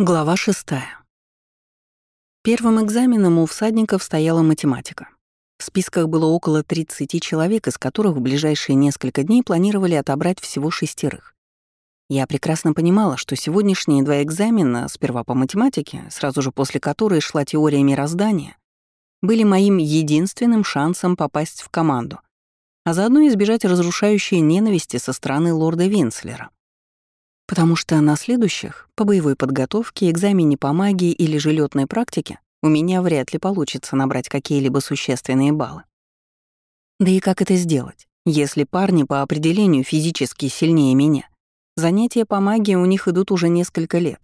Глава шестая. Первым экзаменом у всадников стояла математика. В списках было около 30 человек, из которых в ближайшие несколько дней планировали отобрать всего шестерых. Я прекрасно понимала, что сегодняшние два экзамена, сперва по математике, сразу же после которой шла теория мироздания, были моим единственным шансом попасть в команду, а заодно избежать разрушающей ненависти со стороны лорда Винслера потому что на следующих, по боевой подготовке, экзамене по магии или же лётной практике, у меня вряд ли получится набрать какие-либо существенные баллы. Да и как это сделать, если парни по определению физически сильнее меня? Занятия по магии у них идут уже несколько лет.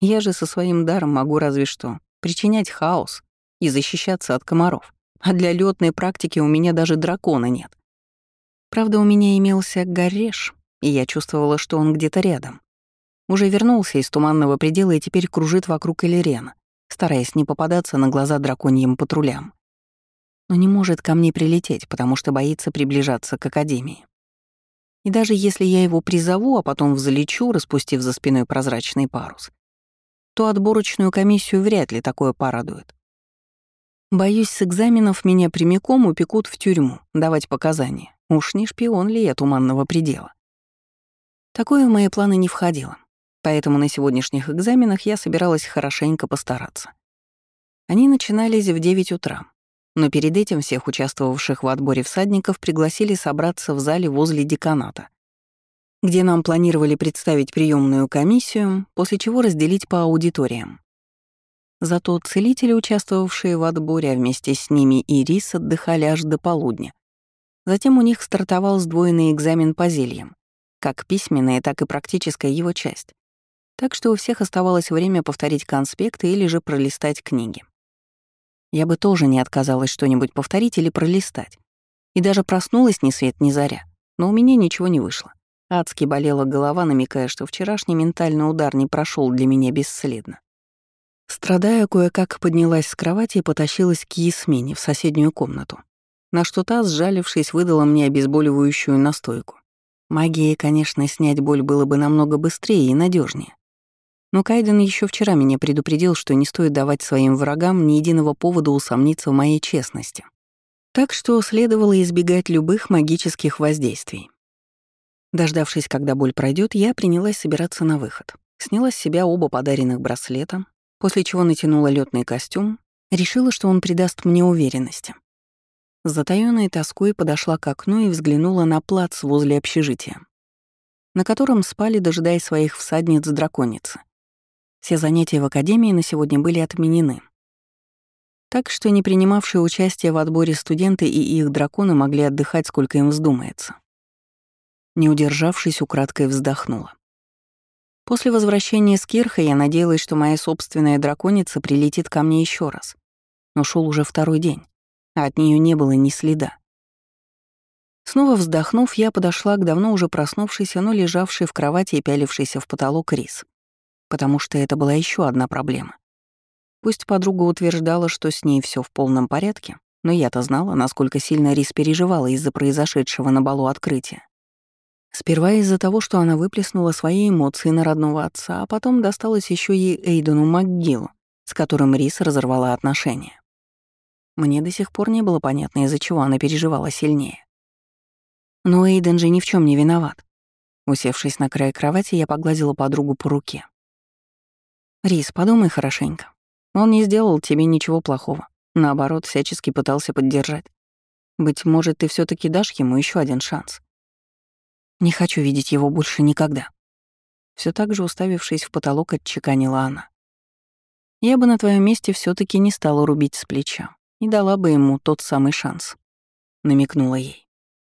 Я же со своим даром могу разве что причинять хаос и защищаться от комаров. А для лётной практики у меня даже дракона нет. Правда, у меня имелся гореш, и я чувствовала, что он где-то рядом. Уже вернулся из туманного предела и теперь кружит вокруг Элерена, стараясь не попадаться на глаза драконьим патрулям. Но не может ко мне прилететь, потому что боится приближаться к Академии. И даже если я его призову, а потом взлечу, распустив за спиной прозрачный парус, то отборочную комиссию вряд ли такое порадует. Боюсь, с экзаменов меня прямиком упекут в тюрьму, давать показания. Уж не шпион ли я туманного предела? Такое в мои планы не входило, поэтому на сегодняшних экзаменах я собиралась хорошенько постараться. Они начинались в 9 утра, но перед этим всех участвовавших в отборе всадников пригласили собраться в зале возле деканата, где нам планировали представить приемную комиссию, после чего разделить по аудиториям. Зато целители, участвовавшие в отборе, а вместе с ними и Рис отдыхали аж до полудня. Затем у них стартовал сдвоенный экзамен по зельям, как письменная, так и практическая его часть. Так что у всех оставалось время повторить конспекты или же пролистать книги. Я бы тоже не отказалась что-нибудь повторить или пролистать. И даже проснулась ни свет ни заря. Но у меня ничего не вышло. Адски болела голова, намекая, что вчерашний ментальный удар не прошел для меня бесследно. Страдая, кое-как поднялась с кровати и потащилась к Ясмине в соседнюю комнату, на что та, сжалившись, выдала мне обезболивающую настойку. Магией, конечно, снять боль было бы намного быстрее и надежнее. Но Кайден еще вчера меня предупредил, что не стоит давать своим врагам ни единого повода усомниться в моей честности. Так что следовало избегать любых магических воздействий. Дождавшись, когда боль пройдет, я принялась собираться на выход. Сняла с себя оба подаренных браслета, после чего натянула летный костюм, решила, что он придаст мне уверенности. Затаённой тоской подошла к окну и взглянула на плац возле общежития, на котором спали, дожидаясь своих всадниц-драконицы. Все занятия в академии на сегодня были отменены. Так что не принимавшие участие в отборе студенты и их драконы могли отдыхать, сколько им вздумается. Не удержавшись, украдкой вздохнула. После возвращения с Кирха я надеялась, что моя собственная драконица прилетит ко мне еще раз. Но шел уже второй день а от нее не было ни следа. Снова вздохнув, я подошла к давно уже проснувшейся, но лежавшей в кровати и пялившейся в потолок Рис, потому что это была еще одна проблема. Пусть подруга утверждала, что с ней все в полном порядке, но я-то знала, насколько сильно Рис переживала из-за произошедшего на балу открытия. Сперва из-за того, что она выплеснула свои эмоции на родного отца, а потом досталось еще и Эйдену МакГиллу, с которым Рис разорвала отношения. Мне до сих пор не было понятно, из-за чего она переживала сильнее. Но Эйден же ни в чем не виноват. Усевшись на край кровати, я погладила подругу по руке. «Рис, подумай хорошенько. Он не сделал тебе ничего плохого. Наоборот, всячески пытался поддержать. Быть может, ты все таки дашь ему еще один шанс. Не хочу видеть его больше никогда». Все так же уставившись в потолок, отчеканила она. «Я бы на твоем месте все таки не стала рубить с плеча и дала бы ему тот самый шанс», — намекнула ей.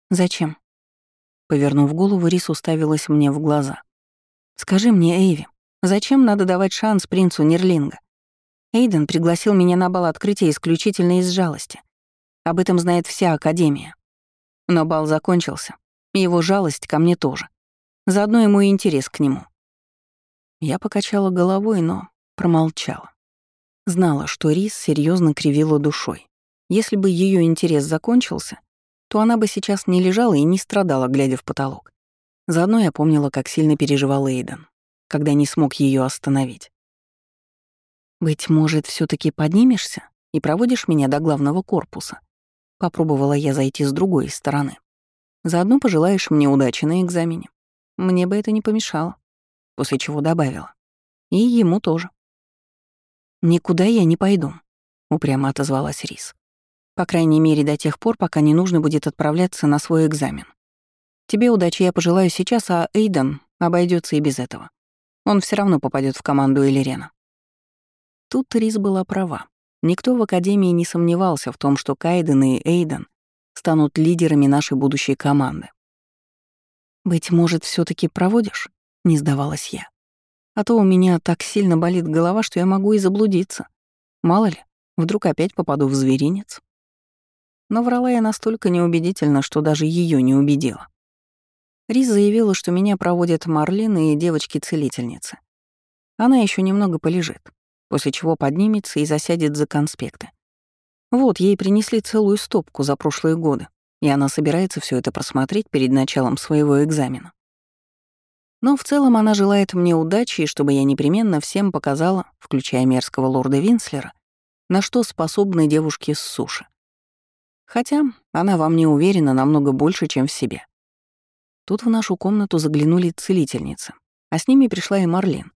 «Зачем?» Повернув голову, Рис уставилась мне в глаза. «Скажи мне, Эйви, зачем надо давать шанс принцу Нерлинга? Эйден пригласил меня на бал открытия исключительно из жалости. Об этом знает вся Академия. Но бал закончился, и его жалость ко мне тоже. Заодно ему и интерес к нему». Я покачала головой, но промолчала. Знала, что Рис серьезно кривила душой. Если бы ее интерес закончился, то она бы сейчас не лежала и не страдала, глядя в потолок. Заодно я помнила, как сильно переживал Эйден, когда не смог ее остановить. «Быть может, все таки поднимешься и проводишь меня до главного корпуса?» Попробовала я зайти с другой стороны. «Заодно пожелаешь мне удачи на экзамене. Мне бы это не помешало». После чего добавила. «И ему тоже». «Никуда я не пойду», — упрямо отозвалась Рис. «По крайней мере, до тех пор, пока не нужно будет отправляться на свой экзамен. Тебе удачи я пожелаю сейчас, а Эйден обойдется и без этого. Он все равно попадет в команду Элирена». Тут Рис была права. Никто в Академии не сомневался в том, что Кайден и Эйден станут лидерами нашей будущей команды. «Быть может, все таки проводишь?» — не сдавалась я. А то у меня так сильно болит голова, что я могу и заблудиться. Мало ли, вдруг опять попаду в зверинец. Но врала я настолько неубедительно, что даже ее не убедила. Рис заявила, что меня проводят Марлин и девочки-целительницы. Она еще немного полежит, после чего поднимется и засядет за конспекты. Вот, ей принесли целую стопку за прошлые годы, и она собирается все это просмотреть перед началом своего экзамена. Но в целом она желает мне удачи, и чтобы я непременно всем показала, включая мерзкого лорда Винслера, на что способны девушки с суши. Хотя она во мне уверена намного больше, чем в себе. Тут в нашу комнату заглянули целительницы, а с ними пришла и Марлин.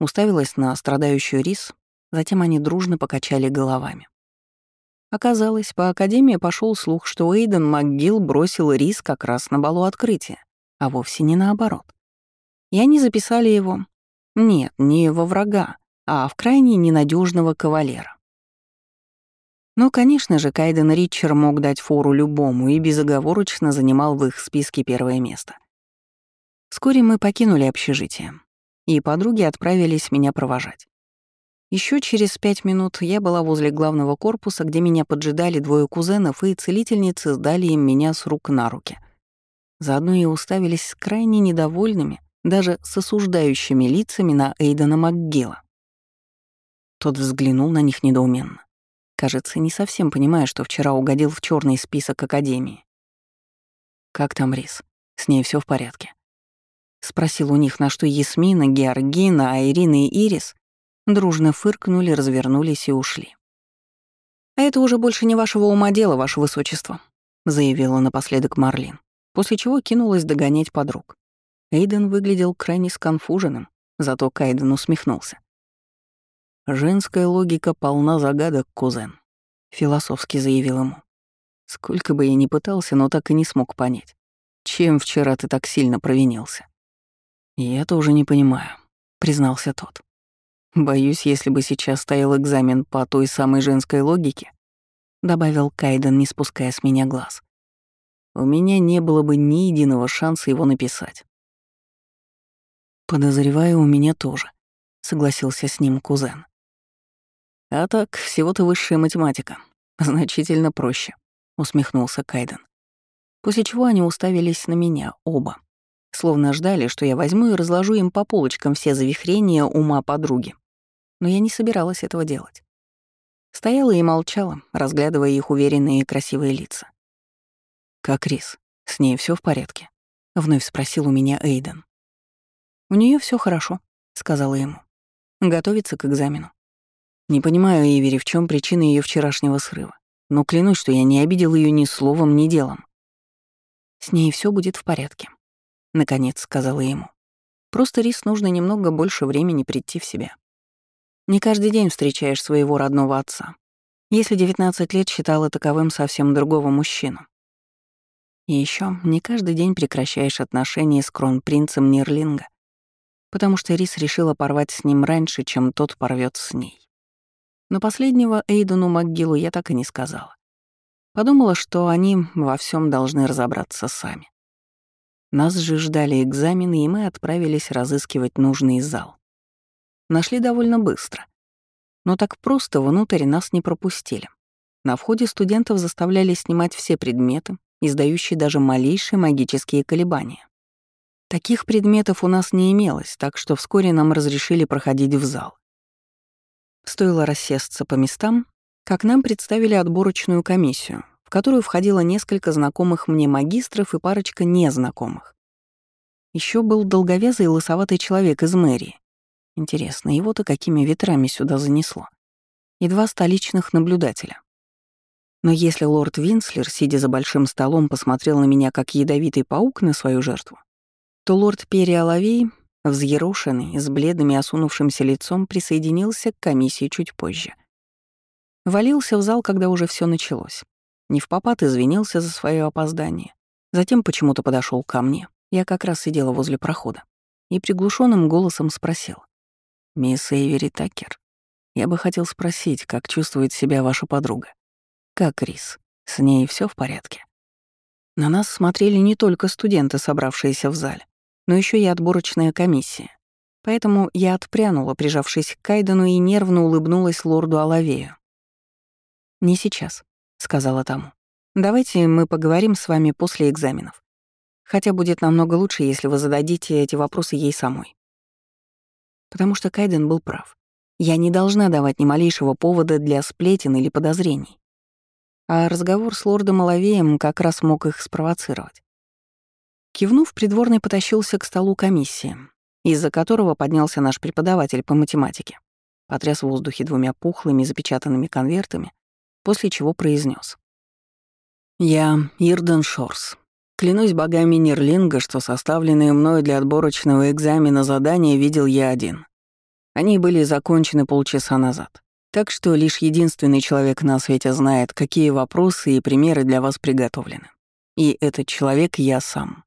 Уставилась на страдающую рис, затем они дружно покачали головами. Оказалось, по Академии пошел слух, что Эйден МакГилл бросил рис как раз на балу открытия, а вовсе не наоборот. И они записали его, нет, не во врага, а в крайне ненадежного кавалера. Но, конечно же, Кайден Ричер мог дать фору любому и безоговорочно занимал в их списке первое место. Вскоре мы покинули общежитие, и подруги отправились меня провожать. Еще через пять минут я была возле главного корпуса, где меня поджидали двое кузенов, и целительницы сдали им меня с рук на руки. Заодно и уставились крайне недовольными, даже с осуждающими лицами на Эйдена МакГилла. Тот взглянул на них недоуменно. Кажется, не совсем понимая, что вчера угодил в черный список Академии. «Как там Рис? С ней все в порядке?» Спросил у них, на что Ясмина, Георгина, Айрина и Ирис дружно фыркнули, развернулись и ушли. «А это уже больше не вашего ума дело, ваше высочество», заявила напоследок Марлин, после чего кинулась догонять подруг. Эйден выглядел крайне сконфуженным, зато Кайден усмехнулся. «Женская логика полна загадок, кузен», — философски заявил ему. «Сколько бы я ни пытался, но так и не смог понять, чем вчера ты так сильно провинился». «Я тоже не понимаю», — признался тот. «Боюсь, если бы сейчас стоял экзамен по той самой женской логике», — добавил Кайден, не спуская с меня глаз. «У меня не было бы ни единого шанса его написать. «Подозреваю, у меня тоже», — согласился с ним кузен. «А так, всего-то высшая математика. Значительно проще», — усмехнулся Кайден. После чего они уставились на меня, оба. Словно ждали, что я возьму и разложу им по полочкам все завихрения ума подруги. Но я не собиралась этого делать. Стояла и молчала, разглядывая их уверенные и красивые лица. «Как Рис? С ней все в порядке?» — вновь спросил у меня Эйден. «У нее все хорошо», — сказала ему. «Готовится к экзамену. Не понимаю, Ивери, в чем причина ее вчерашнего срыва, но клянусь, что я не обидел ее ни словом, ни делом. С ней все будет в порядке», — наконец сказала ему. «Просто Рис нужно немного больше времени прийти в себя. Не каждый день встречаешь своего родного отца. Если 19 лет считала таковым совсем другого мужчину. И еще не каждый день прекращаешь отношения с кронпринцем Нирлинга потому что Рис решила порвать с ним раньше, чем тот порвет с ней. Но последнего Эйдену МакГиллу я так и не сказала. Подумала, что они во всем должны разобраться сами. Нас же ждали экзамены, и мы отправились разыскивать нужный зал. Нашли довольно быстро. Но так просто внутрь нас не пропустили. На входе студентов заставляли снимать все предметы, издающие даже малейшие магические колебания. Таких предметов у нас не имелось, так что вскоре нам разрешили проходить в зал. Стоило рассесться по местам, как нам представили отборочную комиссию, в которую входило несколько знакомых мне магистров и парочка незнакомых. Еще был долговязый и лысоватый человек из мэрии, Интересно, его-то какими ветрами сюда занесло? И два столичных наблюдателя. Но если лорд Винслер, сидя за большим столом, посмотрел на меня как ядовитый паук на свою жертву, то лорд Перри взъерошенный, с бледным и осунувшимся лицом, присоединился к комиссии чуть позже. Валился в зал, когда уже все началось. Не в попад извинился за свое опоздание. Затем почему-то подошел ко мне. Я как раз сидела возле прохода. И приглушенным голосом спросил. «Мисс Эйвери Такер, я бы хотел спросить, как чувствует себя ваша подруга?» Как Рис? С ней все в порядке? На нас смотрели не только студенты, собравшиеся в зале, но еще и отборочная комиссия. Поэтому я отпрянула, прижавшись к Кайдену, и нервно улыбнулась лорду Алавею. «Не сейчас», — сказала тому. «Давайте мы поговорим с вами после экзаменов. Хотя будет намного лучше, если вы зададите эти вопросы ей самой». Потому что Кайден был прав. Я не должна давать ни малейшего повода для сплетен или подозрений а разговор с лордом Оловеем как раз мог их спровоцировать. Кивнув, придворный потащился к столу комиссии, из-за которого поднялся наш преподаватель по математике, потряс в воздухе двумя пухлыми запечатанными конвертами, после чего произнес: «Я Ирден Шорс. Клянусь богами Нерлинга, что составленные мною для отборочного экзамена задания видел я один. Они были закончены полчаса назад. Так что лишь единственный человек на свете знает, какие вопросы и примеры для вас приготовлены. И этот человек я сам.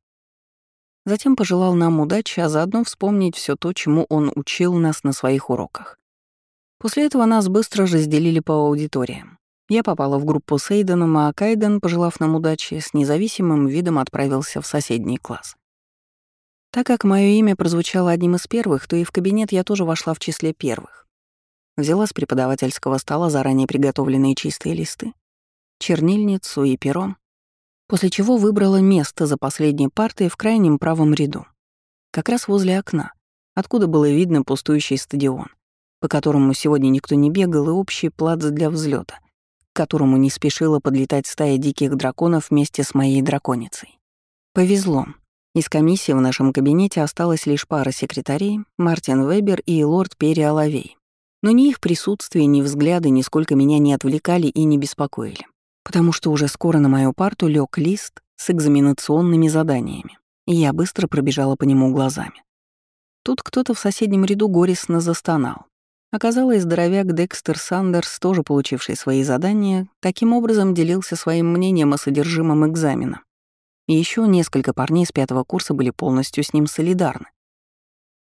Затем пожелал нам удачи, а заодно вспомнить все то, чему он учил нас на своих уроках. После этого нас быстро разделили по аудиториям. Я попала в группу с Эйденом, а Кайден, пожелав нам удачи, с независимым видом отправился в соседний класс. Так как мое имя прозвучало одним из первых, то и в кабинет я тоже вошла в числе первых. Взяла с преподавательского стола заранее приготовленные чистые листы, чернильницу и перо, после чего выбрала место за последней партой в крайнем правом ряду, как раз возле окна, откуда было видно пустующий стадион, по которому сегодня никто не бегал, и общий плац для взлета, к которому не спешила подлетать стая диких драконов вместе с моей драконицей. Повезло. Из комиссии в нашем кабинете осталась лишь пара секретарей, Мартин Вебер и лорд Перри Алавей. Но ни их присутствие, ни взгляды нисколько меня не отвлекали и не беспокоили, потому что уже скоро на мою парту лег лист с экзаменационными заданиями, и я быстро пробежала по нему глазами. Тут кто-то в соседнем ряду горестно застонал. Оказалось, здоровяк Декстер Сандерс, тоже получивший свои задания, таким образом делился своим мнением о содержимом экзамена. И еще несколько парней с пятого курса были полностью с ним солидарны.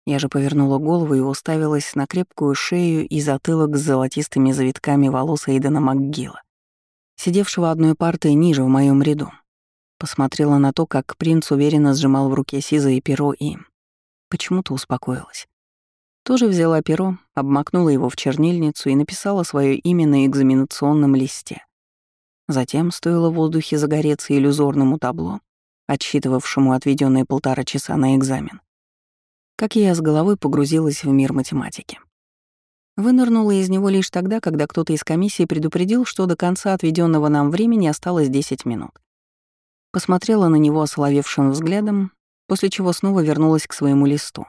Я же повернула голову и уставилась на крепкую шею и затылок с золотистыми завитками волос Эйдена МакГилла, сидевшего одной партой ниже в моем ряду. Посмотрела на то, как принц уверенно сжимал в руке сизое перо и... Почему-то успокоилась. Тоже взяла перо, обмакнула его в чернильницу и написала свое имя на экзаменационном листе. Затем стоило в воздухе загореться иллюзорному табло, отсчитывавшему отведенные полтора часа на экзамен как я с головой погрузилась в мир математики. Вынырнула из него лишь тогда, когда кто-то из комиссии предупредил, что до конца отведенного нам времени осталось 10 минут. Посмотрела на него осоловевшим взглядом, после чего снова вернулась к своему листу.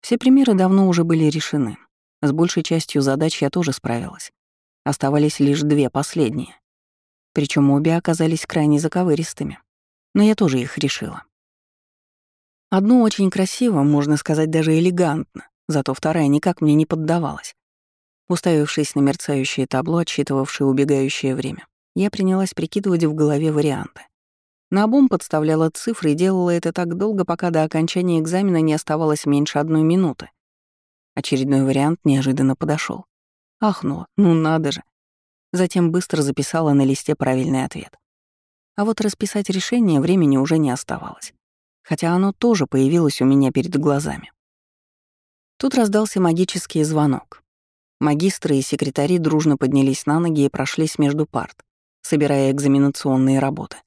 Все примеры давно уже были решены. С большей частью задач я тоже справилась. Оставались лишь две последние. Причем обе оказались крайне заковыристыми. Но я тоже их решила. Одну очень красиво, можно сказать, даже элегантно, зато вторая никак мне не поддавалась. Уставившись на мерцающее табло, отсчитывавшее убегающее время, я принялась прикидывать в голове варианты. На обум подставляла цифры и делала это так долго, пока до окончания экзамена не оставалось меньше одной минуты. Очередной вариант неожиданно подошел. Ахнула, ну надо же. Затем быстро записала на листе правильный ответ. А вот расписать решение времени уже не оставалось хотя оно тоже появилось у меня перед глазами. Тут раздался магический звонок. Магистры и секретари дружно поднялись на ноги и прошлись между парт, собирая экзаменационные работы.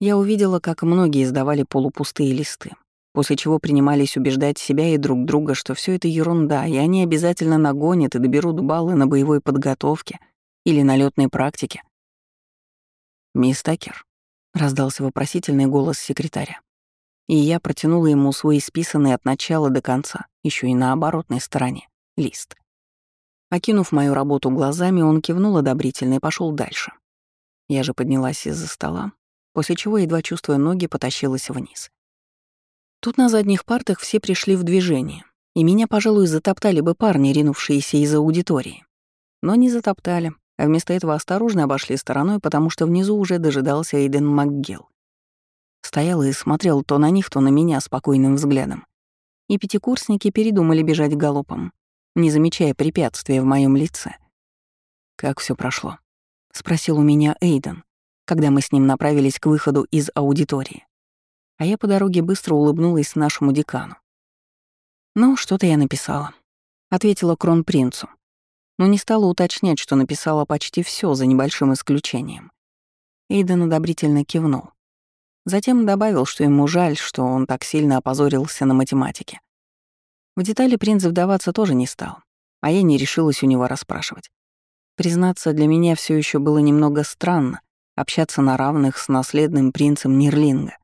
Я увидела, как многие сдавали полупустые листы, после чего принимались убеждать себя и друг друга, что все это ерунда, и они обязательно нагонят и доберут баллы на боевой подготовке или на летной практике. «Мисс Такер», — раздался вопросительный голос секретаря. И я протянула ему свой исписанный от начала до конца, еще и на оборотной стороне, лист. Окинув мою работу глазами, он кивнул одобрительно и пошел дальше. Я же поднялась из-за стола, после чего, едва чувствуя ноги, потащилась вниз. Тут на задних партах все пришли в движение, и меня, пожалуй, затоптали бы парни, ринувшиеся из аудитории. Но не затоптали, а вместо этого осторожно обошли стороной, потому что внизу уже дожидался Эйден МакГилл. Стоял и смотрел то на них, то на меня спокойным взглядом. И пятикурсники передумали бежать галопом, не замечая препятствия в моем лице. «Как все прошло?» — спросил у меня Эйден, когда мы с ним направились к выходу из аудитории. А я по дороге быстро улыбнулась нашему декану. «Ну, что-то я написала», — ответила кронпринцу, но не стала уточнять, что написала почти все за небольшим исключением. Эйден одобрительно кивнул. Затем добавил, что ему жаль, что он так сильно опозорился на математике. В детали принц вдаваться тоже не стал, а я не решилась у него расспрашивать. Признаться, для меня все еще было немного странно общаться на равных с наследным принцем Нирлинга.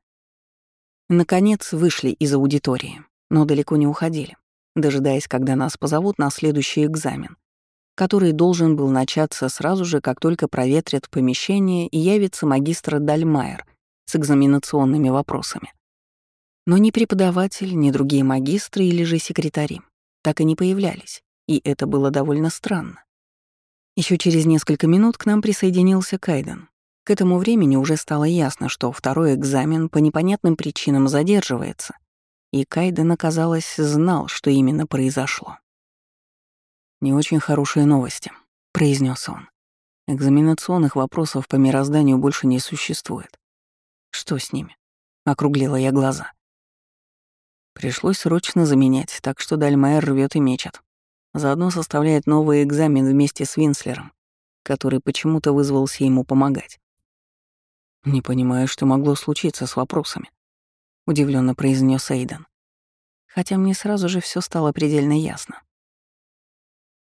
Наконец вышли из аудитории, но далеко не уходили, дожидаясь, когда нас позовут на следующий экзамен, который должен был начаться сразу же, как только проветрят помещение и явится магистр Дальмайер с экзаменационными вопросами. Но ни преподаватель, ни другие магистры или же секретари так и не появлялись, и это было довольно странно. Еще через несколько минут к нам присоединился Кайден. К этому времени уже стало ясно, что второй экзамен по непонятным причинам задерживается, и Кайден, оказалось, знал, что именно произошло. «Не очень хорошие новости», — произнес он. «Экзаменационных вопросов по мирозданию больше не существует». «Что с ними?» — округлила я глаза. Пришлось срочно заменять, так что Дальмайер рвет и мечет. Заодно составляет новый экзамен вместе с Винслером, который почему-то вызвался ему помогать. «Не понимаю, что могло случиться с вопросами», — удивленно произнес Эйден. Хотя мне сразу же все стало предельно ясно.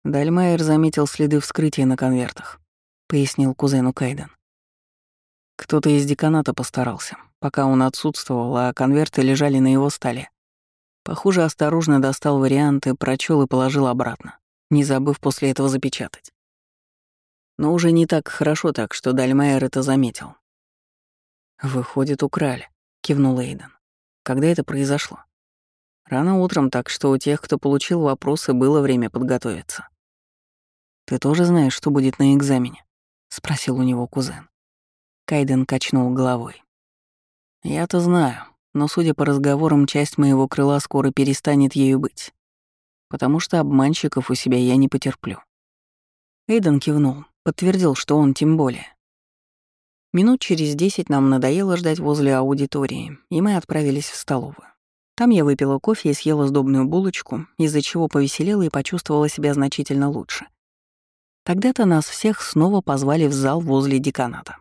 Дальмайер заметил следы вскрытия на конвертах, пояснил кузену Кайден. Кто-то из деканата постарался, пока он отсутствовал, а конверты лежали на его столе. Похоже, осторожно достал варианты, прочел и положил обратно, не забыв после этого запечатать. Но уже не так хорошо так, что Дальмайер это заметил. «Выходит, украли», — кивнул Эйден. «Когда это произошло?» «Рано утром, так что у тех, кто получил вопросы, было время подготовиться». «Ты тоже знаешь, что будет на экзамене?» — спросил у него кузен. Кайден качнул головой. «Я-то знаю, но, судя по разговорам, часть моего крыла скоро перестанет ею быть, потому что обманщиков у себя я не потерплю. Эйден кивнул, подтвердил, что он тем более. Минут через десять нам надоело ждать возле аудитории, и мы отправились в столовую. Там я выпила кофе и съела сдобную булочку, из-за чего повеселела и почувствовала себя значительно лучше. Тогда-то нас всех снова позвали в зал возле деканата.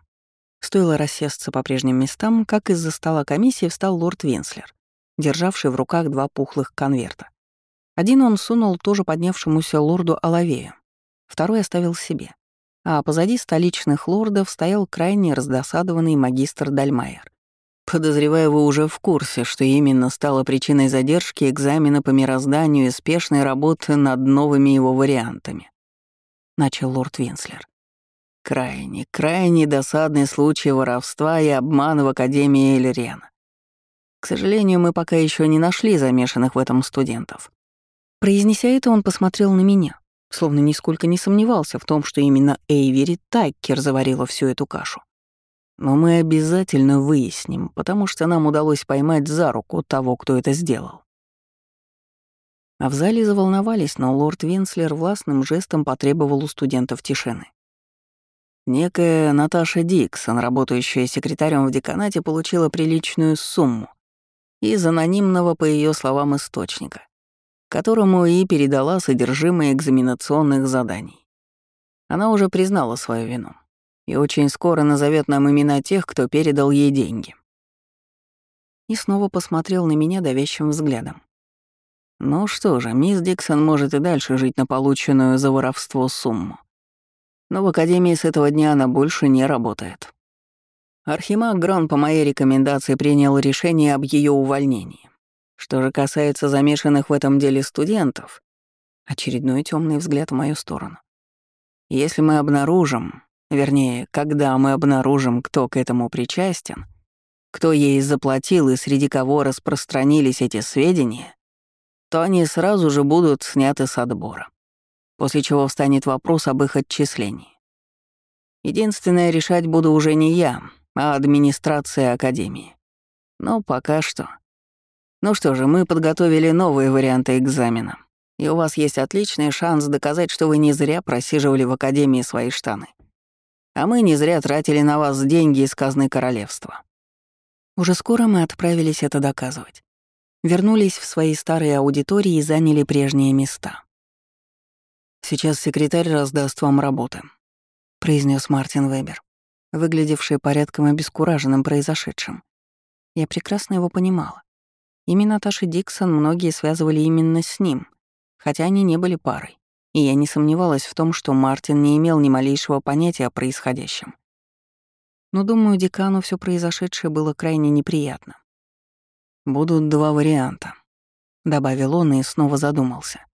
Стоило рассесться по прежним местам, как из-за стола комиссии встал лорд Винслер, державший в руках два пухлых конверта. Один он сунул тоже поднявшемуся лорду Алавею, второй оставил себе. А позади столичных лордов стоял крайне раздосадованный магистр Дальмайер. Подозреваю, вы уже в курсе, что именно стало причиной задержки экзамена по мирозданию и спешной работы над новыми его вариантами. Начал лорд Винслер. Крайне, крайне досадный случай воровства и обмана в Академии Эльрена. К сожалению, мы пока еще не нашли замешанных в этом студентов. Произнеся это, он посмотрел на меня, словно нисколько не сомневался в том, что именно Эйвери Таккер заварила всю эту кашу. Но мы обязательно выясним, потому что нам удалось поймать за руку того, кто это сделал. А в зале заволновались, но лорд Винслер властным жестом потребовал у студентов тишины. Некая Наташа Диксон, работающая секретарем в деканате, получила приличную сумму из анонимного, по ее словам, источника, которому и передала содержимое экзаменационных заданий. Она уже признала свою вину и очень скоро назовет нам имена тех, кто передал ей деньги. И снова посмотрел на меня давящим взглядом. Ну что же, мисс Диксон может и дальше жить на полученную за воровство сумму. Но в академии с этого дня она больше не работает. Архимаг Грон по моей рекомендации принял решение об ее увольнении. Что же касается замешанных в этом деле студентов, очередной темный взгляд в мою сторону. Если мы обнаружим, вернее, когда мы обнаружим, кто к этому причастен, кто ей заплатил и среди кого распространились эти сведения, то они сразу же будут сняты с отбора, после чего встанет вопрос об их отчислении. Единственное, решать буду уже не я, а администрация Академии. Но пока что. Ну что же, мы подготовили новые варианты экзамена, и у вас есть отличный шанс доказать, что вы не зря просиживали в Академии свои штаны. А мы не зря тратили на вас деньги из казны королевства. Уже скоро мы отправились это доказывать. Вернулись в свои старые аудитории и заняли прежние места. «Сейчас секретарь раздаст вам работы», — произнес Мартин Вебер, выглядевший порядком обескураженным произошедшим. Я прекрасно его понимала. Именно Наташи Диксон многие связывали именно с ним, хотя они не были парой, и я не сомневалась в том, что Мартин не имел ни малейшего понятия о происходящем но, думаю, декану все произошедшее было крайне неприятно. «Будут два варианта», — добавил он и снова задумался.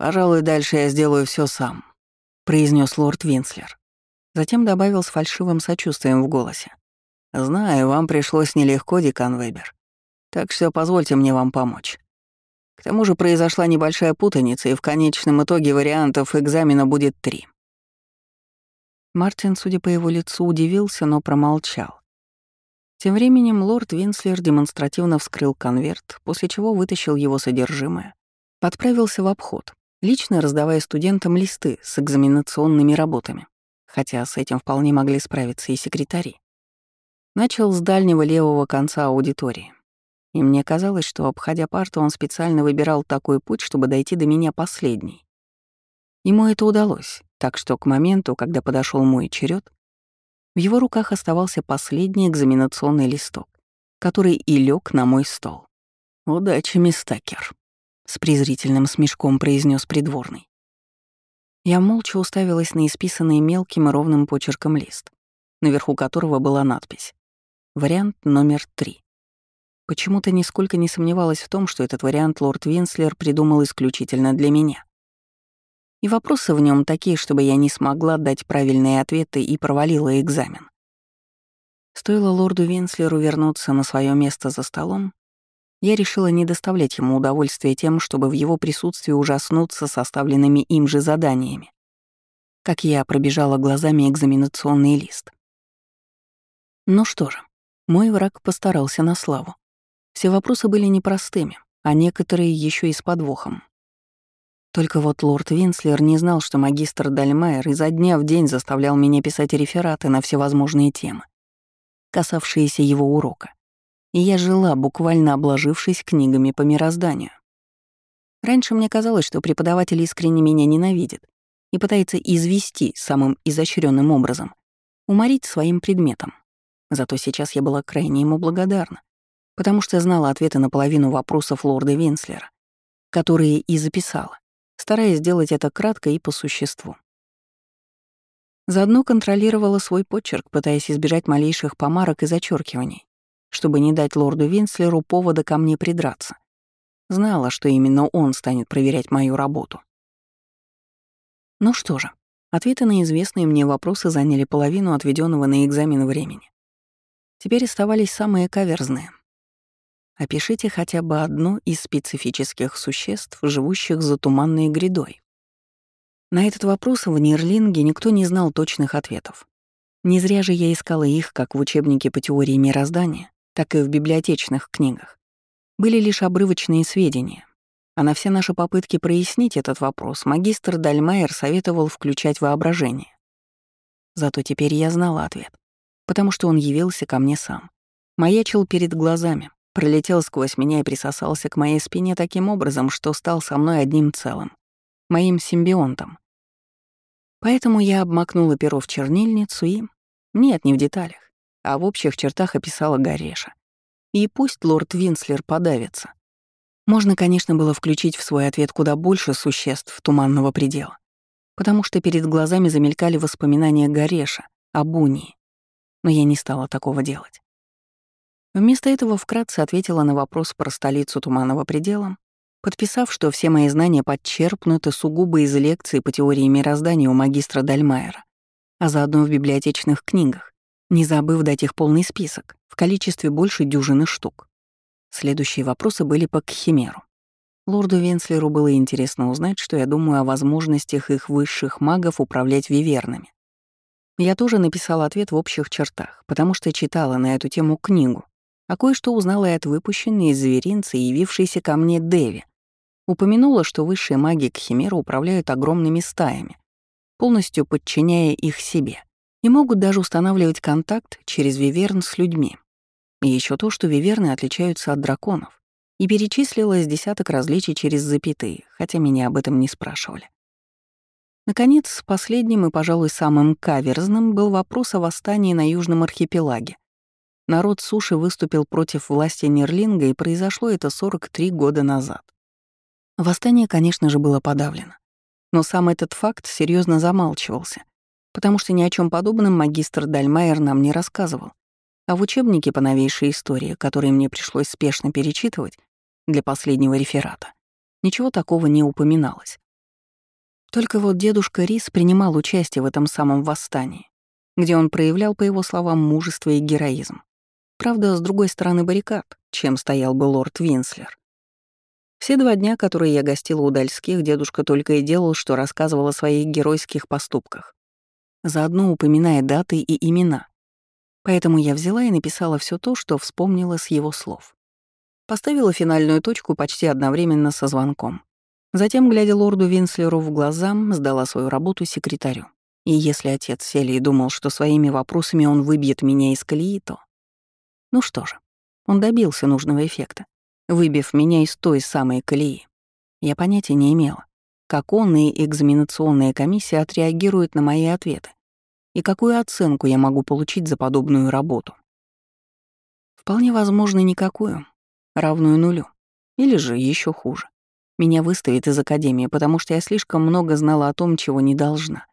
«Пожалуй, дальше я сделаю все сам», — произнес лорд Винслер. Затем добавил с фальшивым сочувствием в голосе. «Знаю, вам пришлось нелегко, декан Вебер. Так что позвольте мне вам помочь. К тому же произошла небольшая путаница, и в конечном итоге вариантов экзамена будет три. Мартин, судя по его лицу, удивился, но промолчал. Тем временем лорд Винслер демонстративно вскрыл конверт, после чего вытащил его содержимое, подправился в обход, лично раздавая студентам листы с экзаменационными работами, хотя с этим вполне могли справиться и секретари. Начал с дальнего левого конца аудитории. И мне казалось, что, обходя парту, он специально выбирал такой путь, чтобы дойти до меня последней. Ему это удалось, так что к моменту, когда подошел мой черед, в его руках оставался последний экзаменационный листок, который и лег на мой стол. «Удачи, мистакер», — с презрительным смешком произнес придворный. Я молча уставилась на исписанный мелким и ровным почерком лист, наверху которого была надпись «Вариант номер три». Почему-то нисколько не сомневалась в том, что этот вариант лорд Винслер придумал исключительно для меня. И вопросы в нем такие, чтобы я не смогла дать правильные ответы и провалила экзамен. Стоило лорду Винслеру вернуться на свое место за столом, я решила не доставлять ему удовольствия тем, чтобы в его присутствии ужаснуться составленными им же заданиями. Как я пробежала глазами экзаменационный лист. Ну что же, мой враг постарался на славу. Все вопросы были непростыми, а некоторые еще и с подвохом. Только вот лорд Винслер не знал, что магистр Дальмайер изо дня в день заставлял меня писать рефераты на всевозможные темы, касавшиеся его урока. И я жила, буквально обложившись книгами по мирозданию. Раньше мне казалось, что преподаватель искренне меня ненавидит и пытается извести самым изощренным образом, уморить своим предметом. Зато сейчас я была крайне ему благодарна, потому что знала ответы на половину вопросов лорда Винслера, которые и записала стараясь сделать это кратко и по существу. Заодно контролировала свой почерк, пытаясь избежать малейших помарок и зачеркиваний, чтобы не дать лорду Винслеру повода ко мне придраться. Знала, что именно он станет проверять мою работу. Ну что же, ответы на известные мне вопросы заняли половину отведенного на экзамен времени. Теперь оставались самые каверзные. Опишите хотя бы одно из специфических существ, живущих за туманной грядой. На этот вопрос в Нирлинге никто не знал точных ответов. Не зря же я искала их как в учебнике по теории мироздания, так и в библиотечных книгах. Были лишь обрывочные сведения. А на все наши попытки прояснить этот вопрос магистр Дальмайер советовал включать воображение. Зато теперь я знала ответ, потому что он явился ко мне сам. Маячил перед глазами, Пролетел сквозь меня и присосался к моей спине таким образом, что стал со мной одним целым, моим симбионтом. Поэтому я обмакнула перо в чернильницу и... Нет, не в деталях, а в общих чертах описала Гореша. И пусть лорд Винслер подавится. Можно, конечно, было включить в свой ответ куда больше существ туманного предела, потому что перед глазами замелькали воспоминания Гореша об унии. но я не стала такого делать. Вместо этого вкратце ответила на вопрос про столицу Туманного предела, подписав, что все мои знания подчерпнуты сугубо из лекции по теории мироздания у магистра Дальмайера, а заодно в библиотечных книгах, не забыв дать их полный список, в количестве больше дюжины штук. Следующие вопросы были по Кхимеру. Лорду Венслеру было интересно узнать, что я думаю о возможностях их высших магов управлять вивернами. Я тоже написала ответ в общих чертах, потому что читала на эту тему книгу, а кое-что узнала и от выпущенной из зверинца явившейся ко мне Деви. Упомянула, что высшие маги Кхимера управляют огромными стаями, полностью подчиняя их себе, и могут даже устанавливать контакт через виверн с людьми. И еще то, что виверны отличаются от драконов, и перечислила из десяток различий через запятые, хотя меня об этом не спрашивали. Наконец, последним и, пожалуй, самым каверзным был вопрос о восстании на Южном архипелаге, Народ суши выступил против власти Нерлинга, и произошло это 43 года назад. Восстание, конечно же, было подавлено. Но сам этот факт серьезно замалчивался, потому что ни о чем подобном магистр Дальмайер нам не рассказывал. А в учебнике по новейшей истории, который мне пришлось спешно перечитывать для последнего реферата, ничего такого не упоминалось. Только вот дедушка Рис принимал участие в этом самом восстании, где он проявлял, по его словам, мужество и героизм. Правда, с другой стороны баррикад, чем стоял бы лорд Винслер. Все два дня, которые я гостила у Дальских, дедушка только и делал, что рассказывал о своих геройских поступках, заодно упоминая даты и имена. Поэтому я взяла и написала все то, что вспомнила с его слов. Поставила финальную точку почти одновременно со звонком. Затем, глядя лорду Винслеру в глаза, сдала свою работу секретарю. И если отец Селии думал, что своими вопросами он выбьет меня из колеи, то ну что же, он добился нужного эффекта, выбив меня из той самой колеи. Я понятия не имела, как он и экзаменационная комиссия отреагируют на мои ответы и какую оценку я могу получить за подобную работу. Вполне возможно, никакую, равную нулю. Или же еще хуже. Меня выставят из академии, потому что я слишком много знала о том, чего не должна.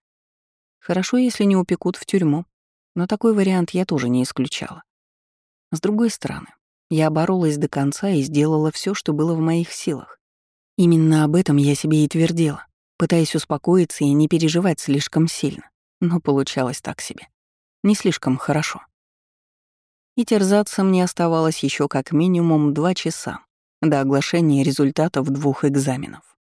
Хорошо, если не упекут в тюрьму, но такой вариант я тоже не исключала. С другой стороны, я боролась до конца и сделала все, что было в моих силах. Именно об этом я себе и твердила, пытаясь успокоиться и не переживать слишком сильно. Но получалось так себе. Не слишком хорошо. И терзаться мне оставалось еще как минимум два часа до оглашения результатов двух экзаменов.